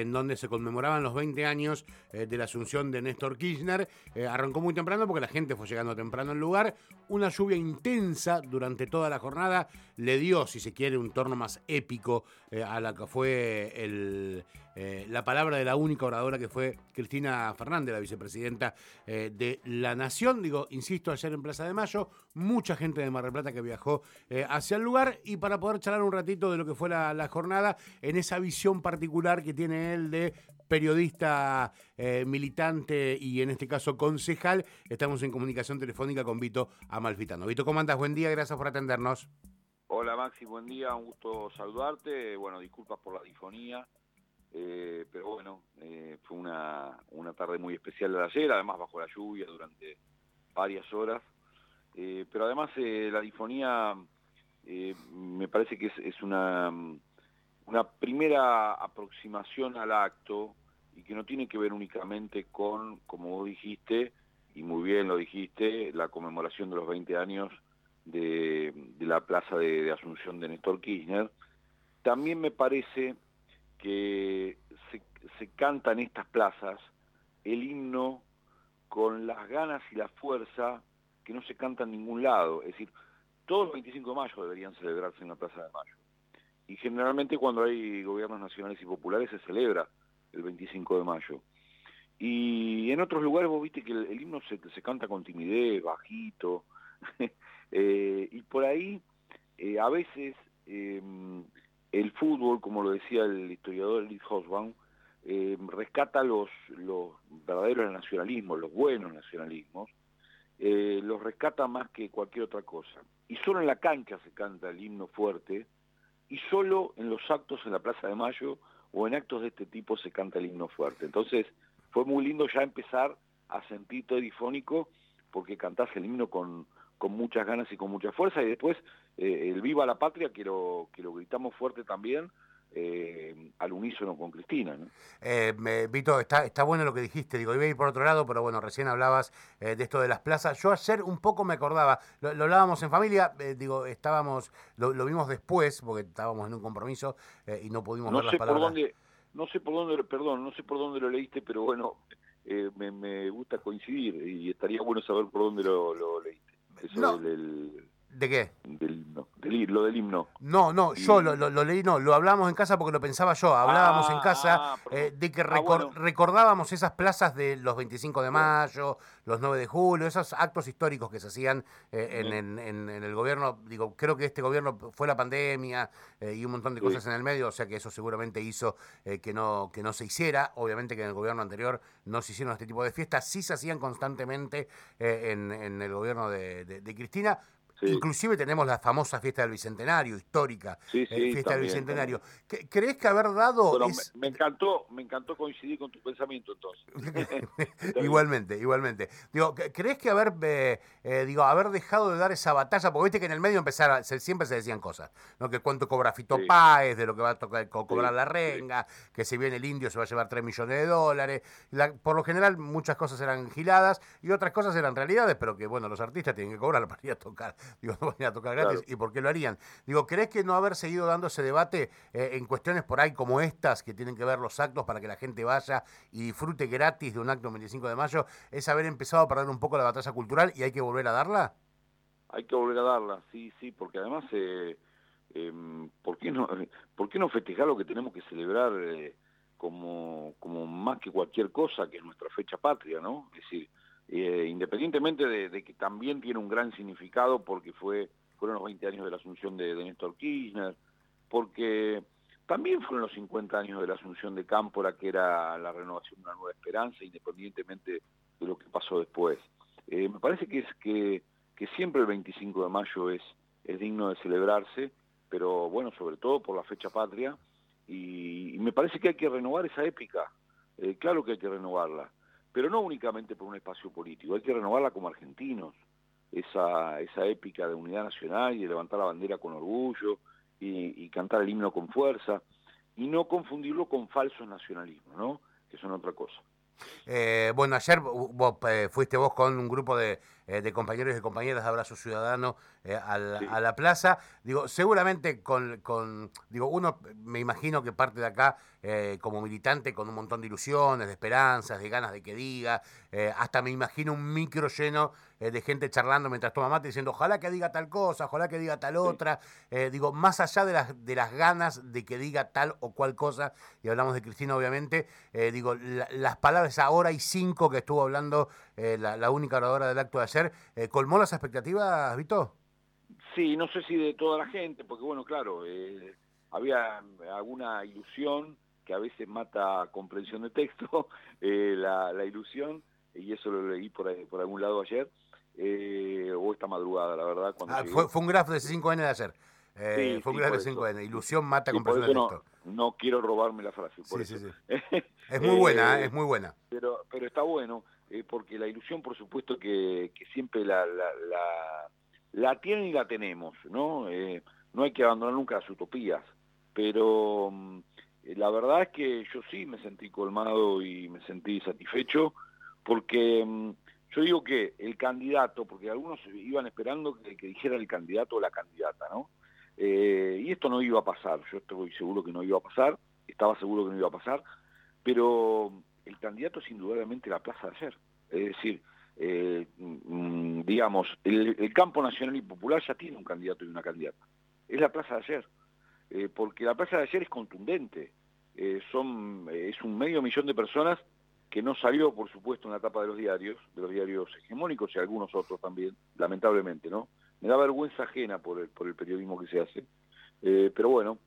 en donde se conmemoraban los 20 años eh, de la asunción de Néstor Kirchner. Eh, arrancó muy temprano porque la gente fue llegando temprano al lugar. Una lluvia intensa durante toda la jornada le dio, si se quiere, un torno más épico eh, a la que fue el, la palabra de la única oradora que fue Cristina Fernández, la vicepresidenta de la Nación. Digo, insisto, ayer en Plaza de Mayo, mucha gente de Mar del Plata que viajó hacia el lugar y para poder charlar un ratito de lo que fue la jornada en esa visión particular que tiene él de periodista eh, militante y en este caso concejal. Estamos en comunicación telefónica con Vito Amalfitano. Vito, ¿cómo andas? Buen día, gracias por atendernos. Hola Maxi, buen día, un gusto saludarte. Bueno, disculpas por la difonía, eh, pero bueno, eh, fue una, una tarde muy especial de ayer, además bajo la lluvia durante varias horas. pero además la difonía me parece que es, es una una primera aproximación al acto y que no tiene que ver únicamente con, como vos dijiste, y muy bien lo dijiste, la conmemoración de los 20 años de, la plaza de, Asunción de Néstor Kirchner, también me parece que se, se canta en estas plazas el himno con las ganas y la fuerza que no se canta en ningún lado. Es decir, todos los 25 de mayo deberían celebrarse en la Plaza de Mayo y generalmente cuando hay gobiernos nacionales y populares se celebra el 25 de mayo. Y en otros lugares vos viste que el, himno se, se, canta con timidez, bajito, eh, y por ahí eh, a veces em, el fútbol, como lo decía el historiador Elite Hosbaum, em, rescata los, los verdaderos nacionalismos, los buenos nacionalismos, eh, los rescata más que cualquier otra cosa. Y solo en la cancha se canta el himno fuerte, y solo en los actos en la Plaza de Mayo o en actos de este tipo se canta el himno fuerte. Entonces fue muy lindo ya empezar a sentir todo difónico porque cantás el himno con, con muchas ganas y con mucha fuerza y después eh, el Viva la Patria que lo, que lo gritamos fuerte también eh, al unísono con Cristina. ¿no? Eh, Vito, está, está bueno lo que dijiste, digo, iba a ir por otro lado, pero bueno, recién hablabas eh, de esto de las plazas. Yo ayer un poco me acordaba, lo, hablábamos en familia, eh, digo, estábamos, lo, vimos después, porque estábamos en un compromiso y no pudimos ver las palabras. Por dónde, no sé por dónde, perdón, no sé por dónde lo leíste, pero bueno, me, me, gusta coincidir y estaría bueno saber por dónde lo, leíste. Eso del, ¿De qué? Del himno, lo del himno. No, no, yo lo, lo, leí, no, lo hablamos en casa porque lo pensaba yo. Hablábamos en casa ah, eh, de que ah, recordábamos esas plazas de los 25 de mayo, los 9 de julio, esos actos históricos que se hacían eh, en, en, el gobierno. Digo, creo que este gobierno fue la pandemia eh, y un montón de cosas en el medio, o sea que eso seguramente hizo que, no, que no se hiciera. Obviamente que en el gobierno anterior no se hicieron este tipo de fiestas, sí se hacían constantemente en, el gobierno de Cristina Inclusive tenemos la famosa fiesta del Bicentenario, histórica sí, eh, fiesta del Bicentenario. ¿Crees que haber dado... me, encantó, me encantó coincidir con tu pensamiento entonces. igualmente, igualmente. Digo, ¿crees que haber, eh, eh, digo, haber dejado de dar esa batalla, porque viste que en el medio empezara, siempre se decían cosas, ¿no? que cuánto cobra Fito Páez, de lo que va a tocar, cobrar la renga, que si viene el indio se va a llevar 3 millones de dólares. por lo general muchas cosas eran giladas y otras cosas eran realidades, pero que bueno, los artistas tienen que cobrar para ir a tocar digo, no van a tocar gratis, ¿y por qué lo harían? Digo, ¿crees que no haber seguido dando ese debate eh, en cuestiones por ahí como estas, que tienen que ver los actos para que la gente vaya y disfrute gratis de un acto el 25 de mayo, es haber empezado a perder un poco la batalla cultural y hay que volver a darla? Hay que volver a darla, sí, sí, porque además, eh, em, ¿por, qué no, ¿por qué no festejar lo que tenemos que celebrar eh, como, como más que cualquier cosa, que es nuestra fecha patria, ¿no? Es decir, eh, independientemente de, que también tiene un gran significado porque fue fueron los 20 años de la asunción de, Néstor Kirchner, porque también fueron los 50 años de la asunción de Cámpora, que era la renovación de una nueva esperanza, independientemente de lo que pasó después. Eh, me parece que es que, siempre el 25 de mayo es, es digno de celebrarse, pero bueno, sobre todo por la fecha patria, y, me parece que hay que renovar esa épica, eh, claro que hay que renovarla pero no únicamente por un espacio político, hay que renovarla como argentinos, esa, esa épica de unidad nacional y de levantar la bandera con orgullo y, cantar el himno con fuerza, y no confundirlo con falsos nacionalismos, ¿no? que son otra cosa. Eh, bueno, ayer vos, eh, fuiste vos con un grupo de, de compañeros y compañeras de Abrazo Ciudadano a, la, plaza. Digo, seguramente con, con, digo, uno me imagino que parte de acá como militante con un montón de ilusiones, de esperanzas, de ganas de que diga, hasta me imagino un micro lleno de gente charlando mientras toma mate diciendo, ojalá que diga tal cosa, ojalá que diga tal otra. digo, más allá de las, de las ganas de que diga tal o cual cosa, y hablamos de Cristina obviamente, digo, las palabras esa hora y cinco que estuvo hablando eh, la, única oradora del acto de ayer, eh, ¿colmó las expectativas, Vito? Sí, no sé si de toda la gente, porque bueno, claro, eh, había alguna ilusión que a veces mata comprensión de texto, la, ilusión, y eso lo leí por, por algún lado ayer, o esta madrugada, la verdad. Cuando ah, fue, un grafo de 5N de ayer. fue un grafo de 5N. Ilusión mata comprensión de texto. No, quiero robarme la frase. Por sí, sí, sí. Es muy buena, es muy buena pero, pero está bueno, eh, porque la ilusión, por supuesto, que, siempre la, tienen y la tenemos, ¿no? Eh, no hay que abandonar nunca las utopías, pero mm, la verdad es que yo sí me sentí colmado y me sentí satisfecho, porque mm, yo digo que el candidato, porque algunos iban esperando que, dijera el candidato o la candidata, ¿no? Eh, y esto no iba a pasar, yo estoy seguro que no iba a pasar, estaba seguro que no iba a pasar, pero el candidato es indudablemente la plaza de ayer. Es decir, eh, mm, digamos, el, campo nacional y popular ya tiene un candidato y una candidata. Es la plaza de ayer, eh, porque la plaza de ayer es contundente. Eh, son, es un medio millón de personas que no salió, por supuesto, en la etapa de los diarios, de los diarios hegemónicos y algunos otros también, lamentablemente, ¿no? Me da vergüenza ajena por el, por el periodismo que se hace. pero bueno,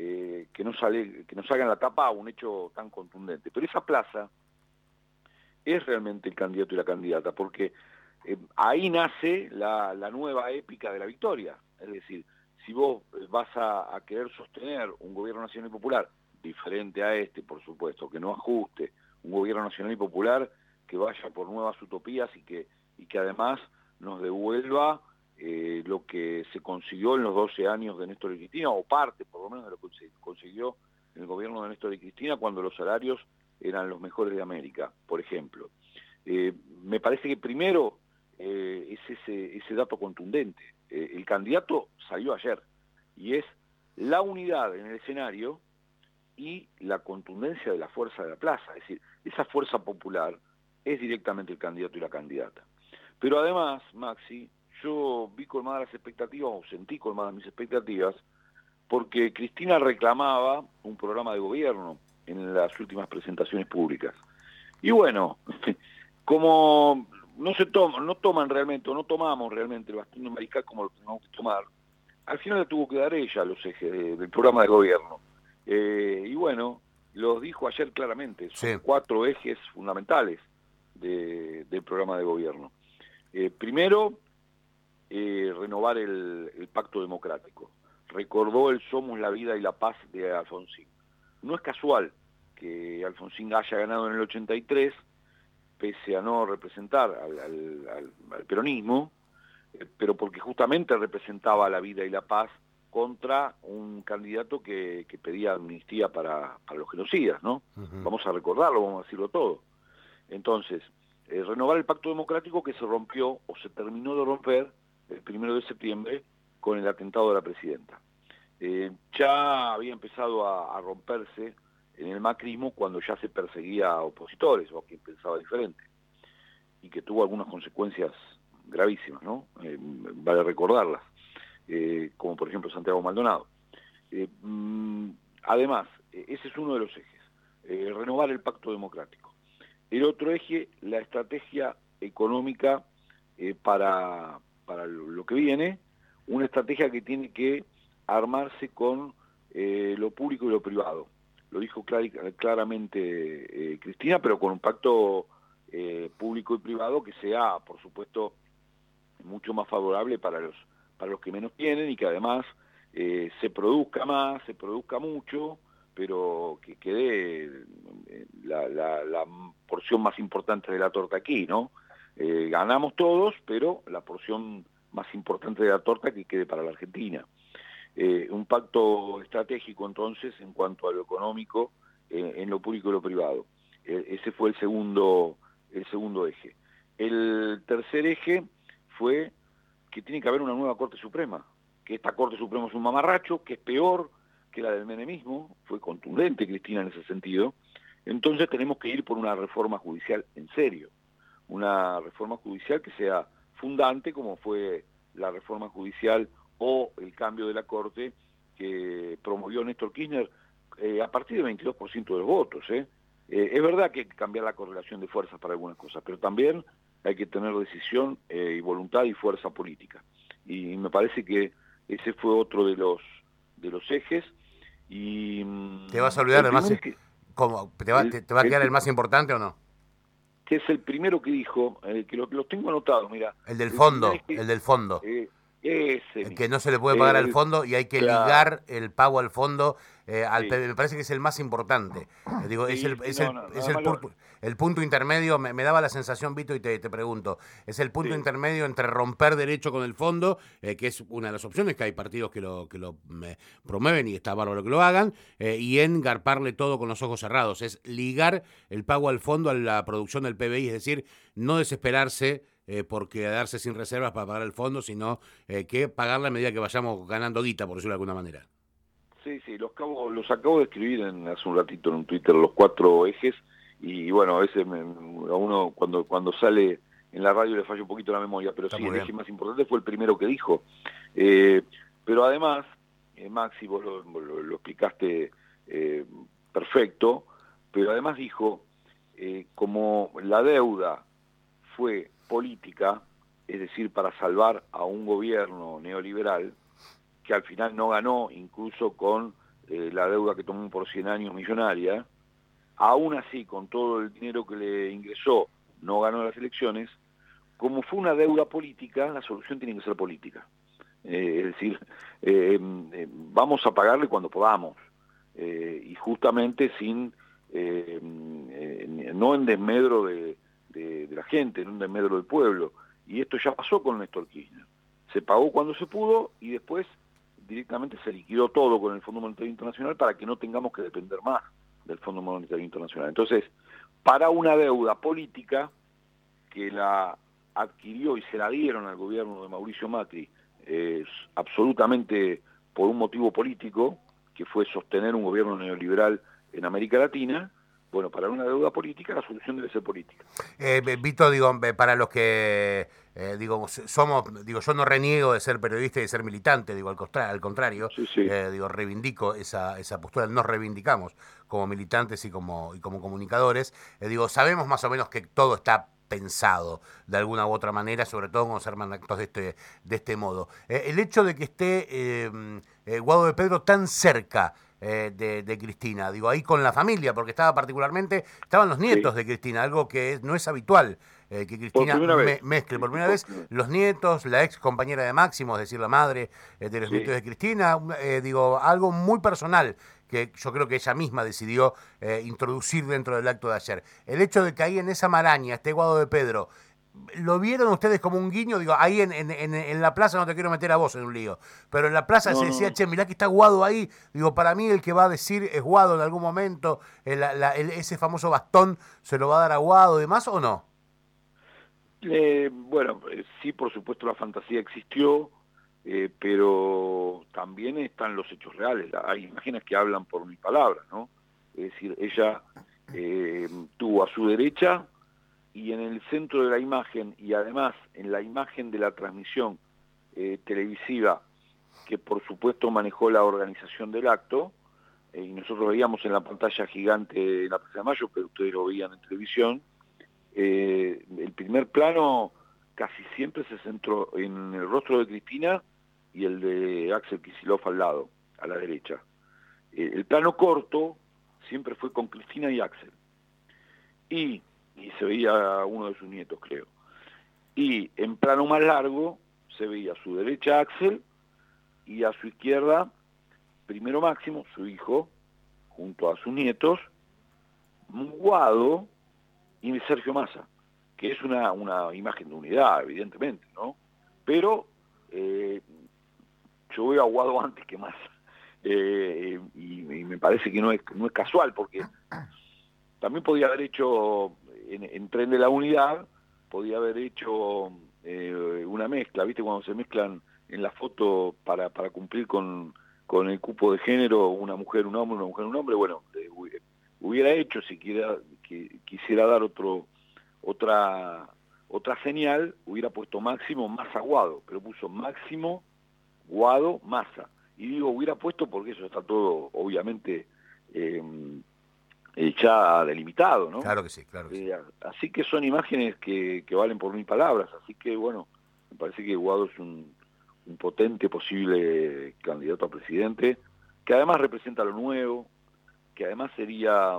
eh, que no sale que no salga en la tapa un hecho tan contundente. Pero esa plaza es realmente el candidato y la candidata, porque eh, ahí nace la, nueva épica de la victoria. Es decir, si vos vas a, querer sostener un gobierno nacional y popular diferente a este, por supuesto, que no ajuste, un gobierno nacional y popular que vaya por nuevas utopías y que, y que además nos devuelva eh, lo que se consiguió en los 12 años de Néstor y Cristina, o parte por lo menos de lo que se consiguió en el gobierno de Néstor y Cristina cuando los salarios eran los mejores de América, por ejemplo. Eh, me parece que primero eh, es ese, ese dato contundente. el candidato salió ayer y es la unidad en el escenario y la contundencia de la fuerza de la plaza. Es decir, esa fuerza popular es directamente el candidato y la candidata. Pero además, Maxi, yo vi colmadas las expectativas, o sentí colmadas mis expectativas, porque Cristina reclamaba un programa de gobierno en las últimas presentaciones públicas. Y bueno, como no se toman, no toman realmente, o no tomamos realmente el bastón de mariscal como lo tenemos que tomar, al final le tuvo que dar ella los ejes del programa de gobierno. Eh, y bueno, los dijo ayer claramente, son cuatro ejes fundamentales del programa de gobierno. Eh, primero, eh, renovar el, pacto democrático. Recordó el Somos la vida y la paz de Alfonsín. No es casual que Alfonsín haya ganado en el 83, pese a no representar al, peronismo, eh, pero porque justamente representaba la vida y la paz contra un candidato que, pedía amnistía para, los genocidas, ¿no? Vamos a recordarlo, vamos a decirlo todo. Entonces, eh, renovar el pacto democrático que se rompió o se terminó de romper el primero de septiembre con el atentado de la presidenta. Eh, ya había empezado a, romperse en el macrismo cuando ya se perseguía a opositores o a quien pensaba diferente y que tuvo algunas consecuencias gravísimas, ¿no? Eh, vale recordarlas, eh, como por ejemplo Santiago Maldonado. Mm, además, ese es uno de los ejes, renovar el pacto democrático. El otro eje, la estrategia económica para, para lo que viene, una estrategia que tiene que armarse con eh, lo público y lo privado. Lo dijo claramente eh, Cristina, pero con un pacto eh, público y privado que sea, por supuesto, mucho más favorable para los, para los que menos tienen y que además se produzca más, se produzca mucho, pero que quede la, la porción más importante de la torta aquí, ¿no? Eh, ganamos todos, pero la porción más importante de la torta que quede para la Argentina. Eh, un pacto estratégico entonces en cuanto a lo económico, eh, en lo público y lo privado. ese fue el segundo, el segundo eje. El tercer eje fue que tiene que haber una nueva Corte Suprema, que esta Corte Suprema es un mamarracho, que es peor que la del menemismo, fue contundente Cristina en ese sentido, entonces tenemos que ir por una reforma judicial en serio, una reforma judicial que sea fundante como fue la reforma judicial o el cambio de la Corte que promovió Néstor Kirchner eh, a partir del 22% de los votos. ¿eh? ¿eh? es verdad que hay que cambiar la correlación de fuerzas para algunas cosas, pero también hay que tener decisión eh, y voluntad y fuerza política. Y me parece que ese fue otro de los de los ejes. Y, mm, ¿Te vas a olvidar además? ¿cómo? ¿Te va, te, va a quedar el, más importante o no? Que es el primero que dijo, que los lo tengo anotados, mira. El del fondo, el, del fondo. Eh, ese, que no se le puede pagar al fondo y hay que ligar el pago al fondo eh, me parece que es el más importante. Eh, digo, es el, es el, es el, punto, el, punto, intermedio, me, daba la sensación, Vito, y te, te pregunto, es el punto intermedio entre romper derecho con el fondo, eh, que es una de las opciones, que hay partidos que lo, que lo promueven y está bárbaro que lo hagan, y en garparle todo con los ojos cerrados, es ligar el pago al fondo a la producción del PBI, es decir, no desesperarse. Por quedarse sin reservas para pagar el fondo, sino que pagar a medida que vayamos ganando guita, por decirlo de alguna manera. Sí, sí, los acabo, los acabo de escribir en, hace un ratito en un Twitter, los cuatro ejes, y bueno, a veces a uno cuando, cuando sale en la radio le falla un poquito la memoria, pero sí, el eje más importante fue el primero que dijo. Eh, pero además, eh, Maxi, vos lo, explicaste eh, perfecto, pero además dijo, como la deuda fue política, es decir, para salvar a un gobierno neoliberal, que al final no ganó, incluso con eh, la deuda que tomó por 100 años millonaria, aún así, con todo el dinero que le ingresó, no ganó las elecciones, como fue una deuda política, la solución tiene que ser política. Eh, es decir, eh, vamos a pagarle cuando podamos, y justamente sin, no en desmedro de, de la gente, en desmedro del pueblo. Y esto ya pasó con Néstor Kirchner. Se pagó cuando se pudo y después directamente se liquidó todo con el Fondo Monetario Internacional para que no tengamos que depender más del Fondo Monetario Internacional. Entonces, para una deuda política que la adquirió y se la dieron al gobierno de Mauricio Macri es absolutamente por un motivo político, que fue sostener un gobierno neoliberal en América Latina, bueno, para una deuda política la solución debe ser política. Eh, Vito, digo, para los que, eh, digo, somos, digo, yo no reniego de ser periodista y de ser militante, digo, al, al contrario, eh, digo, reivindico esa, esa postura, nos reivindicamos como militantes y como, y como comunicadores, eh, digo, sabemos más o menos que todo está pensado de alguna u otra manera, sobre todo cuando se arman actos de este, de este modo. el hecho de que esté Guado de Pedro tan cerca eh, de, Cristina. Digo, ahí con la familia, porque estaba particularmente, estaban los nietos de Cristina, algo que no es habitual. Eh, que Cristina mezcle por primera vez los nietos, la ex compañera de Máximo, es decir, la madre eh, de los nietos de Cristina, digo, algo muy personal que yo creo que ella misma decidió introducir dentro del acto de ayer. El hecho de que ahí en esa maraña esté Guado de Pedro ¿Lo vieron ustedes como un guiño? Digo, ahí en, en, en, la plaza no te quiero meter a vos en un lío, pero en la plaza se decía, che, mirá que está Guado ahí. Digo, para mí el que va a decir es Guado en algún momento, ese famoso bastón se lo va a dar a Guado y demás, ¿o no? Eh, bueno, eh, sí, por supuesto la fantasía existió, eh, pero también están los hechos reales. Hay imágenes que hablan por mi palabra, ¿no? Es decir, ella tuvo a su derecha y en el centro de la imagen y además en la imagen de la transmisión eh, televisiva que por supuesto manejó la organización del acto eh, y nosotros veíamos en la pantalla gigante en la Plaza de Mayo, pero ustedes lo veían en televisión, eh, el primer plano casi siempre se centró en el rostro de Cristina y el de Axel Kicillof al lado, a la derecha. el plano corto siempre fue con Cristina y Axel. Y y se veía a uno de sus nietos, creo. Y en plano más largo se veía a su derecha Axel y a su izquierda primero Máximo, su hijo, junto a sus nietos, Guado y Sergio Massa, que es una, una imagen de unidad, evidentemente, ¿no? Pero eh, yo veo a Guado antes que Massa. Eh, y, y, me parece que no es, no es casual, porque también podía haber hecho, en, tren de la unidad, podía haber hecho eh, una mezcla, ¿viste? Cuando se mezclan en la foto para, para cumplir con, con el cupo de género, una mujer, un hombre, una mujer, un hombre, bueno, hubiera hecho si quiera, quisiera dar otro otra otra señal, hubiera puesto máximo masa guado, pero puso máximo guado masa. Y digo hubiera puesto porque eso está todo obviamente eh, ya delimitado, ¿no? Claro que sí, claro que Así que son imágenes que, que, valen por mil palabras, así que bueno, me parece que Guado es un, un potente posible candidato a presidente, que además representa lo nuevo, que además sería,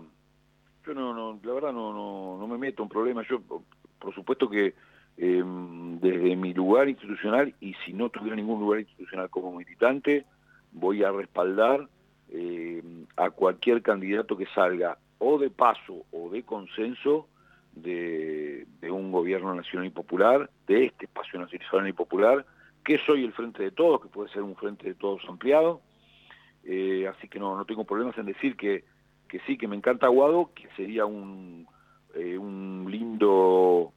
yo no, no la verdad no, no, no me meto en problemas, yo por supuesto que em, desde mi lugar institucional, y si no tuviera ningún lugar institucional como militante, voy a respaldar em, a cualquier candidato que salga o de paso o de consenso de, un gobierno nacional y popular, de este espacio nacional y popular, que soy el frente de todos, que puede ser un frente de todos ampliado. Eh, así que no, no tengo problemas en decir que, que sí, que me encanta Aguado, que sería un, eh, un lindo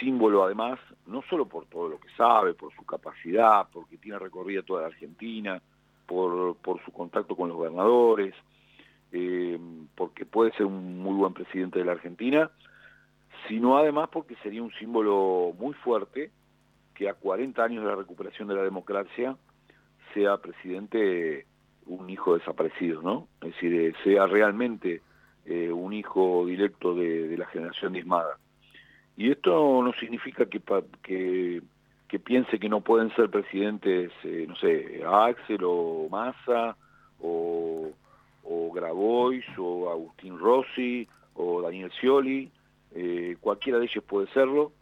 símbolo además, no solo por todo lo que sabe, por su capacidad, porque tiene recorrida toda la Argentina, por, por su contacto con los gobernadores, eh, porque puede ser un muy buen presidente de la Argentina, sino además porque sería un símbolo muy fuerte que a 40 años de la recuperación de la democracia sea presidente un hijo desaparecido, ¿no? Es decir, eh, sea realmente eh, un hijo directo de, la generación dismada. Y esto no significa que, que, que, piense que no pueden ser presidentes, no sé, Axel o Massa o o Grabois, o Agustín Rossi, o Daniel Scioli, eh, cualquiera de ellos puede serlo,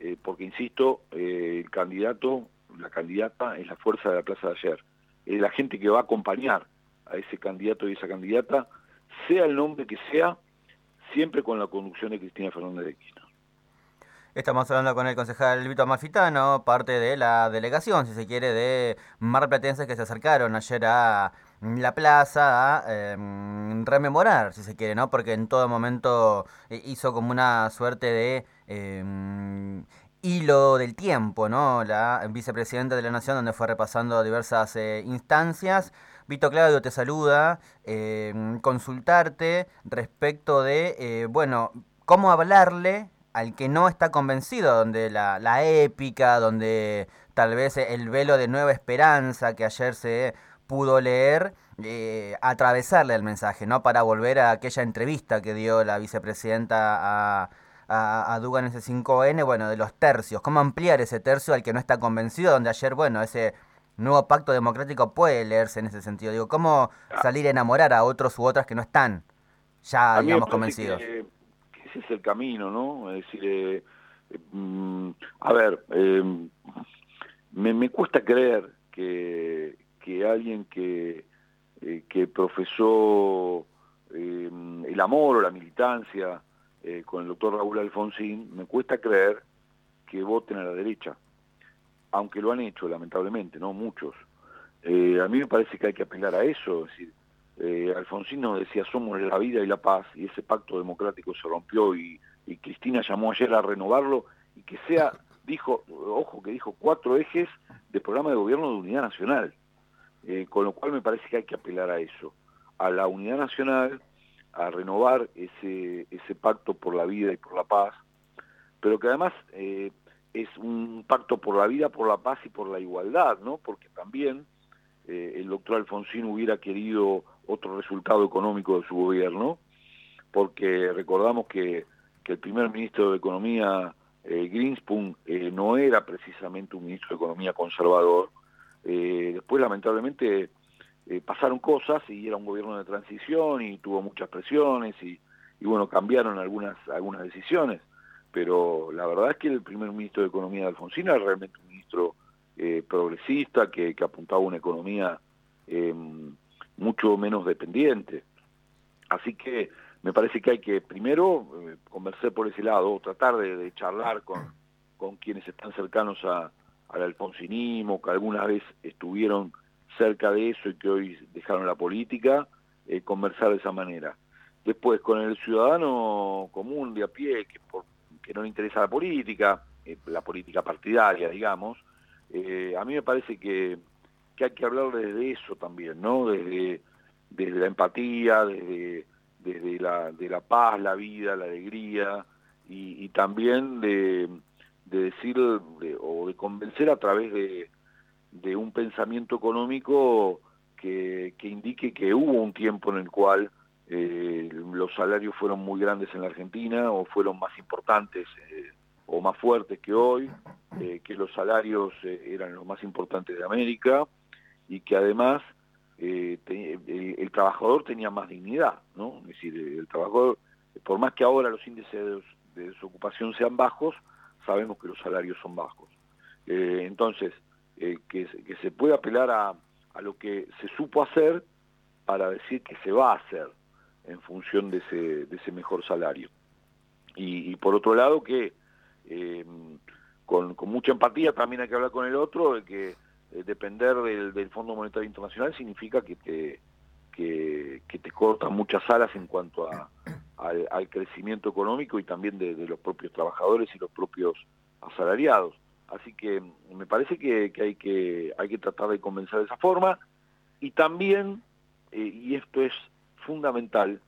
eh, porque insisto, eh, el candidato, la candidata es la fuerza de la plaza de ayer, es la gente que va a acompañar a ese candidato y esa candidata, sea el nombre que sea, siempre con la conducción de Cristina Fernández de Kirchner. Estamos hablando con el concejal Vito Mafitano, parte de la delegación, si se quiere, de marplatenses que se acercaron ayer a la plaza a em, rememorar, si se quiere, ¿no? Porque en todo momento eh, hizo como una suerte de em, hilo del tiempo, ¿no? La vicepresidenta de la Nación, donde fue repasando diversas eh, instancias. Vito Claudio te saluda, em, consultarte respecto de, eh, bueno, cómo hablarle al que no está convencido, donde la, la épica, donde tal vez el velo de nueva esperanza que ayer se pudo leer, eh, atravesarle el mensaje, ¿no? Para volver a aquella entrevista que dio la vicepresidenta a, a, a Dugan ese 5N, bueno, de los tercios, cómo ampliar ese tercio al que no está convencido, donde ayer, bueno, ese nuevo pacto democrático puede leerse en ese sentido. Digo, ¿cómo ah. salir a enamorar a otros u otras que no están ya, digamos, convencidos? Que, ese es el camino, ¿no? Es decir, eh, mm, a ver, eh, me, me cuesta creer que, que alguien que, eh, que profesó eh, el amor o la militancia eh, con el doctor Raúl Alfonsín, me cuesta creer que voten a la derecha, aunque lo han hecho lamentablemente, no muchos. a mí me parece que hay que apelar a eso, es decir, Alfonsín nos decía somos la vida y la paz y ese pacto democrático se rompió y, y Cristina llamó ayer a renovarlo y que sea, dijo, ojo que dijo cuatro ejes de programa de gobierno de unidad nacional eh, con lo cual me parece que hay que apelar a eso, a la unidad nacional, a renovar ese, ese pacto por la vida y por la paz, pero que además eh, es un pacto por la vida, por la paz y por la igualdad, ¿no? Porque también eh, el doctor Alfonsín hubiera querido otro resultado económico de su gobierno, porque recordamos que, el primer ministro de Economía, Greenspoon, no era precisamente un ministro de Economía conservador, eh, después, lamentablemente, eh, pasaron cosas y era un gobierno de transición y tuvo muchas presiones y, bueno, cambiaron algunas, algunas decisiones. Pero la verdad es que el primer ministro de Economía de Alfonsín era realmente un ministro eh, progresista que, que, apuntaba a una economía em, mucho menos dependiente. Así que me parece que hay que primero conversar por ese lado, tratar de, charlar con, con quienes están cercanos a, al alfonsinismo, que alguna vez estuvieron cerca de eso y que hoy dejaron la política, eh, conversar de esa manera. Después, con el ciudadano común de a pie, que, por, que no le interesa la política, eh, la política partidaria, digamos, eh, a mí me parece que, que, hay que hablar desde eso también, ¿no? Desde, desde la empatía, desde, desde la, de la paz, la vida, la alegría, y, también de, de decir o de convencer a través de, de un pensamiento económico que, que, indique que hubo un tiempo en el cual eh, los salarios fueron muy grandes en la Argentina o fueron más importantes eh, o más fuertes que hoy, eh, que los salarios eh, eran los más importantes de América y que además eh, el, trabajador tenía más dignidad, ¿no? Es decir, el trabajador, por más que ahora los índices de, de desocupación sean bajos, sabemos que los salarios son bajos. Eh, entonces, eh, que, se puede apelar a, a, lo que se supo hacer para decir que se va a hacer en función de ese, de ese mejor salario. Y, por otro lado, que eh, con, mucha empatía también hay que hablar con el otro, de que eh, depender del, Fondo Monetario Internacional significa que te, que, te cortan muchas alas en cuanto a, al, crecimiento económico y también de, los propios trabajadores y los propios asalariados. Así que me parece que, que, hay, que hay que tratar de convencer de esa forma y también, eh, y esto es fundamental,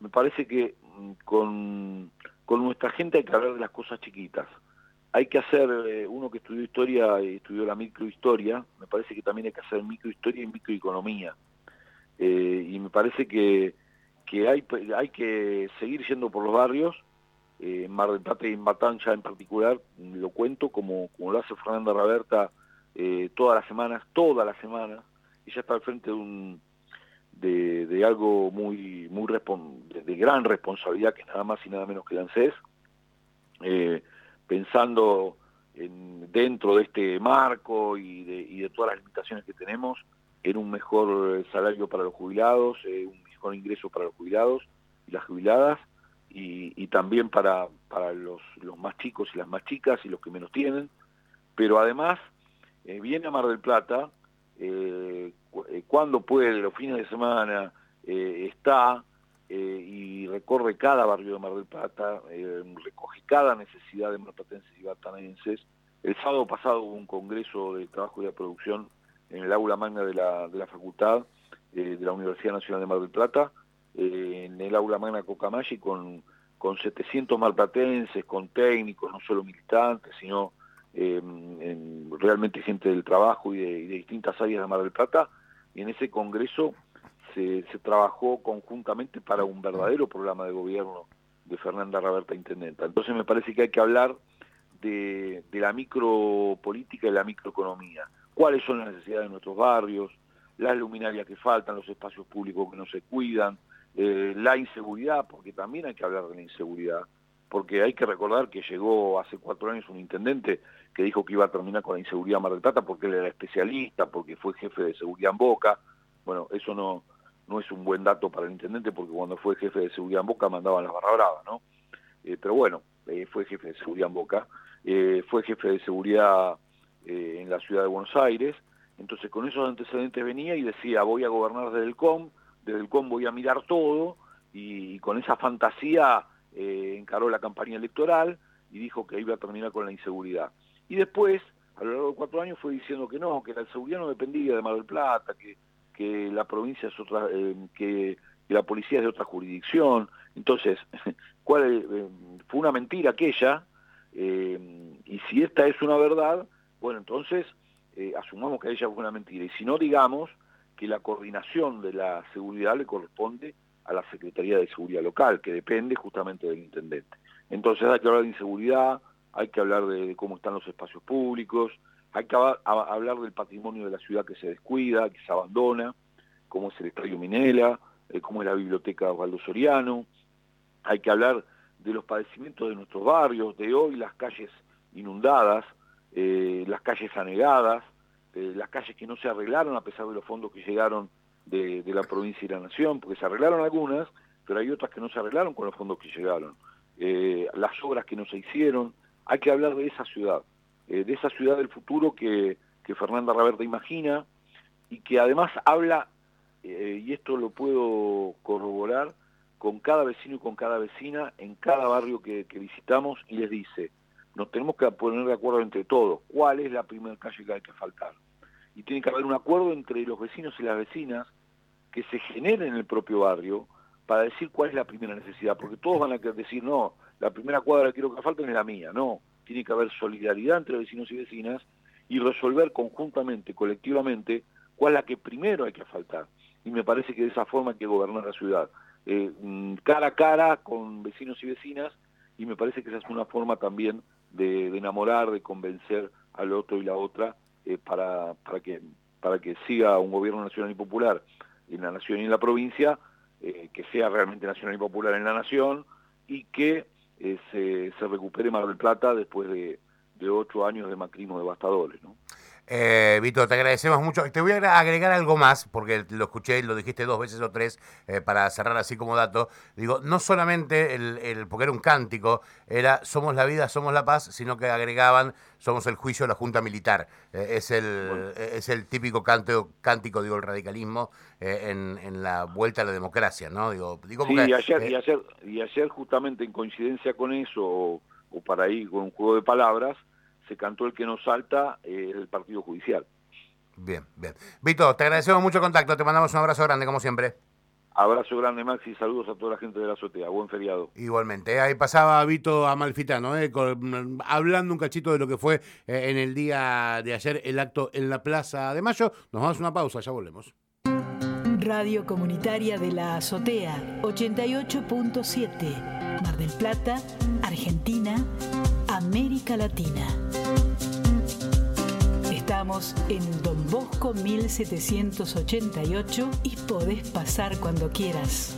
me parece que mm, con, con nuestra gente hay que hablar de las cosas chiquitas. Hay que hacer, eh, uno que estudió historia y estudió la microhistoria, me parece que también hay que hacer microhistoria y microeconomía. Eh, y me parece que, que hay, hay que seguir yendo por los barrios, eh, Mar del Plata y en Matancha en particular, lo cuento como, como lo hace Fernanda Raberta todas las semanas, todas las semanas, ella está al frente de un de, de algo muy muy de, de, gran responsabilidad que es nada más y nada menos que el ANSES, pensando en, dentro de este marco y de, y de todas las limitaciones que tenemos, en un mejor salario para los jubilados, eh, un mejor ingreso para los jubilados y las jubiladas, y, también para, para los, más chicos y las más chicas y los que menos tienen, pero además eh, viene a Mar del Plata, eh, cuando puede, los fines de semana, eh, y recorre cada barrio de Mar del Plata, recoge cada necesidad de marplatenses y batanenses. El sábado pasado hubo un congreso de trabajo y de producción en el aula magna de la, de la facultad de la Universidad Nacional de Mar del Plata, eh, en el aula magna Cocamachi con, con 700 malplatenses, con técnicos, no solo militantes, sino eh, en, realmente gente del trabajo y de, y de, distintas áreas de Mar del Plata, y en ese congreso se, se, trabajó conjuntamente para un verdadero programa de gobierno de Fernanda Raberta Intendenta. Entonces me parece que hay que hablar de, de la micropolítica y la microeconomía. ¿Cuáles son las necesidades de nuestros barrios? Las luminarias que faltan, los espacios públicos que no se cuidan, eh, la inseguridad, porque también hay que hablar de la inseguridad, porque hay que recordar que llegó hace cuatro años un intendente que dijo que iba a terminar con la inseguridad Mar del Plata porque él era especialista, porque fue jefe de seguridad en Boca. Bueno, eso no, no es un buen dato para el intendente porque cuando fue jefe de seguridad en Boca mandaban las barra brava, ¿no? Eh, pero bueno, eh, fue jefe de seguridad en Boca, eh, fue jefe de seguridad eh, en la ciudad de Buenos Aires, entonces con esos antecedentes venía y decía voy a gobernar desde el COM, desde el COM voy a mirar todo, y, con esa fantasía encaró la campaña electoral y dijo que iba a terminar con la inseguridad. Y después, a lo largo de cuatro años, fue diciendo que no, que la seguridad no dependía de Mar del Plata, que, que la provincia es otra, eh, que, la policía es de otra jurisdicción. Entonces, ¿cuál, eh, fue una mentira aquella, eh, y si esta es una verdad, bueno, entonces asumamos que ella fue una mentira. Y si no, digamos que la coordinación de la seguridad le corresponde a la Secretaría de Seguridad Local, que depende justamente del intendente. Entonces hay que hablar de inseguridad, hay que hablar de cómo están los espacios públicos, hay que hablar del patrimonio de la ciudad que se descuida, que se abandona, cómo es el Estadio Minela, eh, cómo es la biblioteca Osvaldo Soriano, hay que hablar de los padecimientos de nuestros barrios, de hoy las calles inundadas, eh, las calles anegadas, eh, las calles que no se arreglaron a pesar de los fondos que llegaron de, la provincia y la nación, porque se arreglaron algunas, pero hay otras que no se arreglaron con los fondos que llegaron. Las obras que no se hicieron, hay que hablar de esa ciudad, eh, de esa ciudad del futuro que, que Fernanda Raberta imagina y que además habla, eh, y esto lo puedo corroborar, con cada vecino y con cada vecina en cada barrio que, visitamos y les dice, nos tenemos que poner de acuerdo entre todos, cuál es la primera calle que hay que faltar. Y tiene que haber un acuerdo entre los vecinos y las vecinas que se genere en el propio barrio para decir cuál es la primera necesidad, porque todos van a decir, no, la primera cuadra que quiero que falten es la mía, no, tiene que haber solidaridad entre vecinos y vecinas y resolver conjuntamente, colectivamente, cuál es la que primero hay que faltar. Y me parece que de esa forma hay que gobernar la ciudad. Eh, mm, cara a cara con vecinos y vecinas y me parece que esa es una forma también de, enamorar, de convencer al otro y la otra eh, para, para, que, para que siga un gobierno nacional y popular en la nación y en la provincia, eh, que sea realmente nacional y popular en la nación y que se, se recupere Mar del Plata después de, de ocho años de macrismo devastadores. ¿no? Eh, Vito, te agradecemos mucho. Te voy a agregar algo más, porque lo escuché y lo dijiste dos veces o tres, eh, para cerrar así como dato. Digo, no solamente el, porque era un cántico, era somos la vida, somos la paz, sino que agregaban somos el juicio de la Junta Militar. Eh, es, el, es el típico canto, cántico, digo, el radicalismo eh, en, la vuelta a la democracia, ¿no? Digo, digo sí, y ayer, y, ayer, y ayer justamente en coincidencia con eso, o, o para ir con un juego de palabras, se cantó el que nos salta eh, el partido judicial. Bien, bien. Vito, te agradecemos mucho el contacto, te mandamos un abrazo grande como siempre. Abrazo grande, Maxi, y saludos a toda la gente de la azotea. Buen feriado. Igualmente, ahí pasaba Vito Amalfitano, eh, hablando un cachito de lo que fue eh, en el día de ayer el acto en la Plaza de Mayo. Nos vamos a una pausa, ya volvemos. Radio Comunitaria de la Azotea, 88.7, Mar del Plata, Argentina, América Latina. Estamos en Don Bosco 1788 y podés pasar cuando quieras.